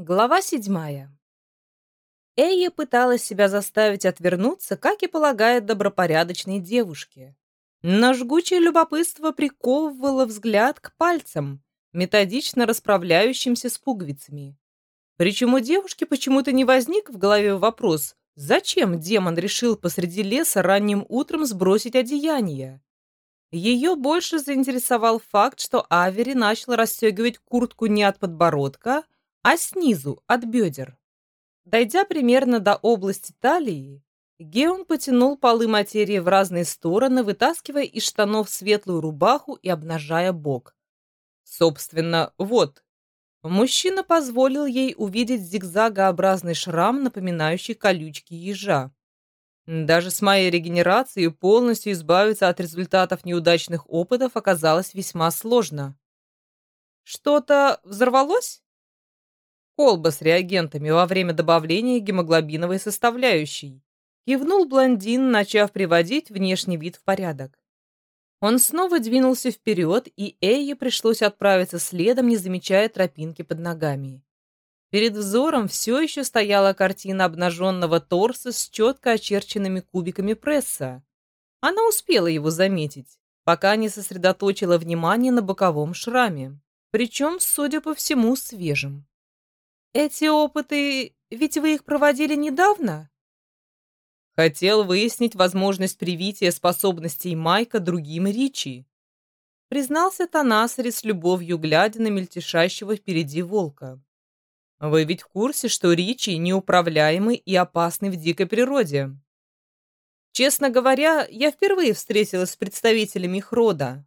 Глава седьмая. Эйя пыталась себя заставить отвернуться, как и полагает добропорядочной девушке. Но жгучее любопытство приковывало взгляд к пальцам, методично расправляющимся с пуговицами. Причем у девушки почему-то не возник в голове вопрос, зачем демон решил посреди леса ранним утром сбросить одеяние. Ее больше заинтересовал факт, что Авери начал расстегивать куртку не от подбородка, а снизу, от бедер. Дойдя примерно до области талии, Геон потянул полы материи в разные стороны, вытаскивая из штанов светлую рубаху и обнажая бок. Собственно, вот. Мужчина позволил ей увидеть зигзагообразный шрам, напоминающий колючки ежа. Даже с моей регенерацией полностью избавиться от результатов неудачных опытов оказалось весьма сложно. «Что-то взорвалось?» Колба с реагентами во время добавления гемоглобиновой составляющей. Кивнул блондин, начав приводить внешний вид в порядок. Он снова двинулся вперед, и Эйе пришлось отправиться следом, не замечая тропинки под ногами. Перед взором все еще стояла картина обнаженного торса с четко очерченными кубиками пресса. Она успела его заметить, пока не сосредоточила внимание на боковом шраме, причем, судя по всему, свежем. Эти опыты, ведь вы их проводили недавно? Хотел выяснить возможность привития способностей Майка другим Ричи. Признался Танасари с любовью, глядя на мельтешащего впереди волка. Вы ведь в курсе, что Ричи неуправляемый и опасный в дикой природе? Честно говоря, я впервые встретилась с представителями их рода.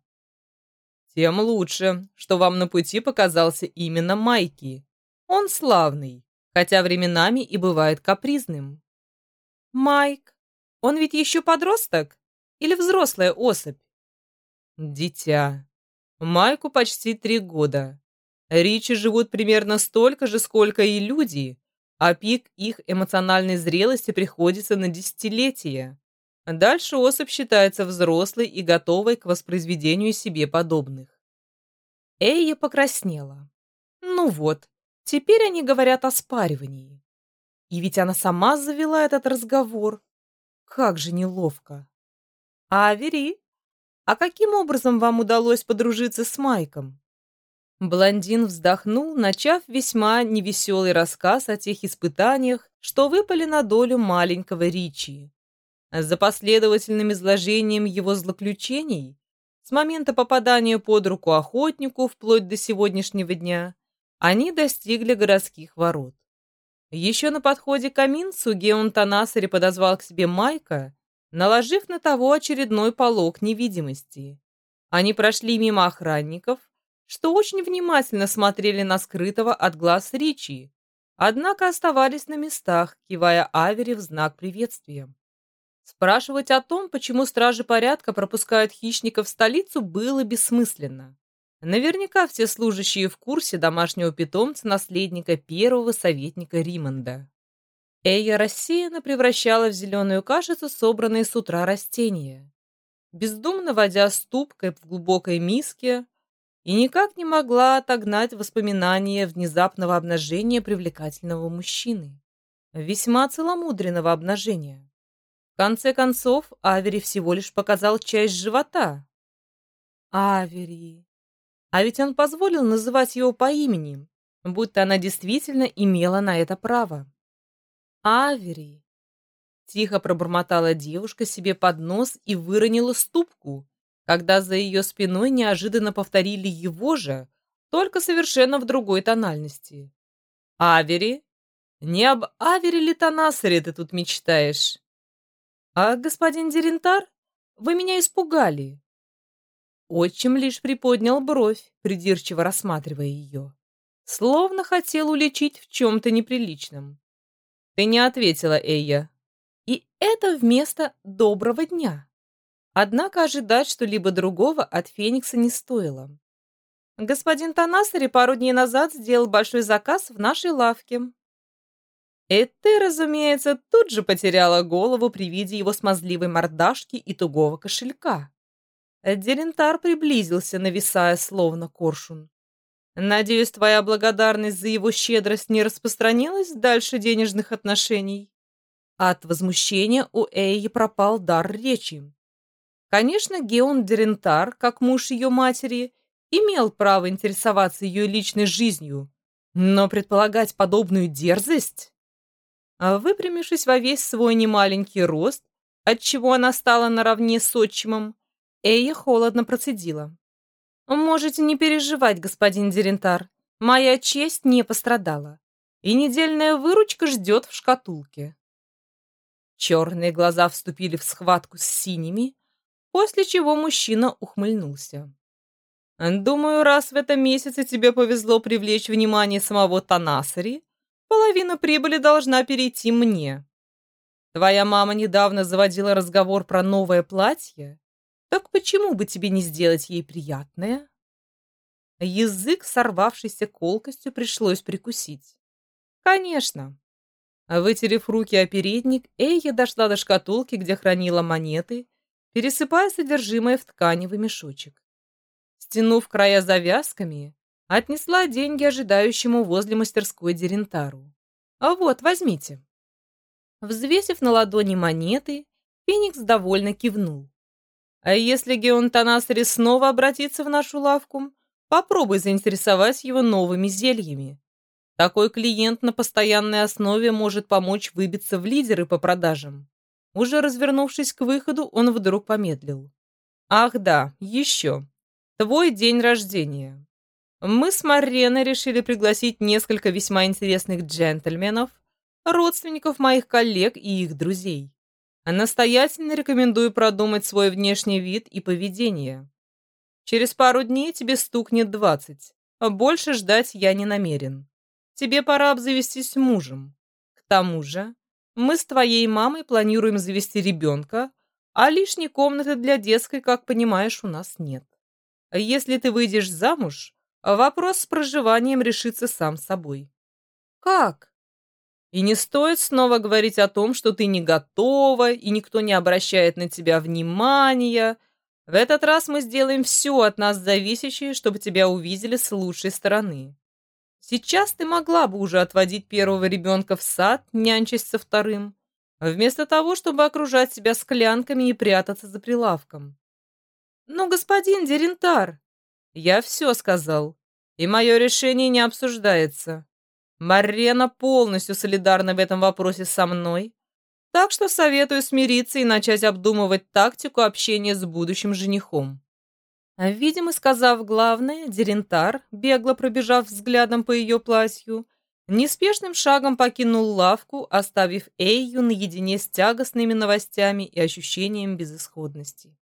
Тем лучше, что вам на пути показался именно Майки. Он славный, хотя временами и бывает капризным. Майк, он ведь еще подросток? Или взрослая особь? Дитя. Майку почти три года. Ричи живут примерно столько же, сколько и люди, а пик их эмоциональной зрелости приходится на десятилетия. Дальше особь считается взрослой и готовой к воспроизведению себе подобных. Эйя покраснела. Ну вот, Теперь они говорят о спаривании. И ведь она сама завела этот разговор. Как же неловко. Авери, а каким образом вам удалось подружиться с Майком? Блондин вздохнул, начав весьма невеселый рассказ о тех испытаниях, что выпали на долю маленького Ричи. За последовательным изложением его злоключений, с момента попадания под руку охотнику вплоть до сегодняшнего дня, они достигли городских ворот. Еще на подходе к Аминцу Геон Танасари подозвал к себе Майка, наложив на того очередной полог невидимости. Они прошли мимо охранников, что очень внимательно смотрели на скрытого от глаз Ричи, однако оставались на местах, кивая Авери в знак приветствия. Спрашивать о том, почему стражи порядка пропускают хищников в столицу, было бессмысленно. Наверняка все служащие в курсе домашнего питомца наследника первого советника Римонда. Эя рассеянно превращала в зеленую кашицу собранные с утра растения, бездумно водя ступкой в глубокой миске и никак не могла отогнать воспоминания внезапного обнажения привлекательного мужчины. Весьма целомудренного обнажения. В конце концов, Авери всего лишь показал часть живота. Авери, а ведь он позволил называть его по имени, будто она действительно имела на это право. «Авери!» Тихо пробормотала девушка себе под нос и выронила ступку, когда за ее спиной неожиданно повторили его же, только совершенно в другой тональности. «Авери? Не об Авери ли Танасаре ты тут мечтаешь?» «А господин Дерентар, вы меня испугали. Отчим лишь приподнял бровь, придирчиво рассматривая ее. Словно хотел уличить в чем-то неприличном. «Ты не ответила, Эйя». И это вместо «доброго дня». Однако ожидать что-либо другого от Феникса не стоило. Господин Танасари пару дней назад сделал большой заказ в нашей лавке. И разумеется, тут же потеряла голову при виде его смазливой мордашки и тугого кошелька. Дерентар приблизился, нависая словно коршун. Надеюсь, твоя благодарность за его щедрость не распространилась дальше денежных отношений. От возмущения у Эйи пропал дар речи. Конечно, Геон Дерентар, как муж ее матери, имел право интересоваться ее личной жизнью, но предполагать подобную дерзость... А выпрямившись во весь свой немаленький рост, отчего она стала наравне с отчимом, Эя холодно процедила. «Можете не переживать, господин Дерентар, моя честь не пострадала, и недельная выручка ждет в шкатулке». Черные глаза вступили в схватку с синими, после чего мужчина ухмыльнулся. Думаю, раз в этом месяце тебе повезло привлечь внимание самого Танасари, половина прибыли должна перейти мне. Твоя мама недавно заводила разговор про новое платье, так почему бы тебе не сделать ей приятное? Язык, сорвавшийся колкостью, пришлось прикусить. Конечно. Вытерев руки о передник, Эйя дошла до шкатулки, где хранила монеты, пересыпая содержимое в тканевый мешочек. Стянув края завязками, отнесла деньги ожидающему возле мастерской Дерентару. «А вот, возьмите». Взвесив на ладони монеты, Феникс довольно кивнул. «А если Геон Танасари снова обратится в нашу лавку, попробуй заинтересовать его новыми зельями. Такой клиент на постоянной основе может помочь выбиться в лидеры по продажам». Уже развернувшись к выходу, он вдруг помедлил. «Ах да, еще. Твой день рождения. Мы с Мареной решили пригласить несколько весьма интересных джентльменов, родственников моих коллег и их друзей. Настоятельно рекомендую продумать свой внешний вид и поведение. Через пару дней тебе стукнет двадцать, а больше ждать я не намерен. Тебе пора обзавестись мужем. К тому же, мы с твоей мамой планируем завести ребенка, а лишней комнаты для детской, как понимаешь, у нас нет. Если ты выйдешь замуж, вопрос с проживанием решится сам собой. Как? И не стоит снова говорить о том, что ты не готова и никто не обращает на тебя внимания. В этот раз мы сделаем все от нас зависящее, чтобы тебя увидели с лучшей стороны. Сейчас ты могла бы уже отводить первого ребенка в сад, нянчась со вторым, вместо того, чтобы окружать себя склянками и прятаться за прилавком. «Но, господин Дерентар...» «Я все сказал, и мое решение не обсуждается. Марена полностью солидарна в этом вопросе со мной, так что советую смириться и начать обдумывать тактику общения с будущим женихом». Видимо, сказав главное, Дерентар, бегло пробежав взглядом по ее платью, неспешным шагом покинул лавку, оставив Эйю наедине с тягостными новостями и ощущением безысходности.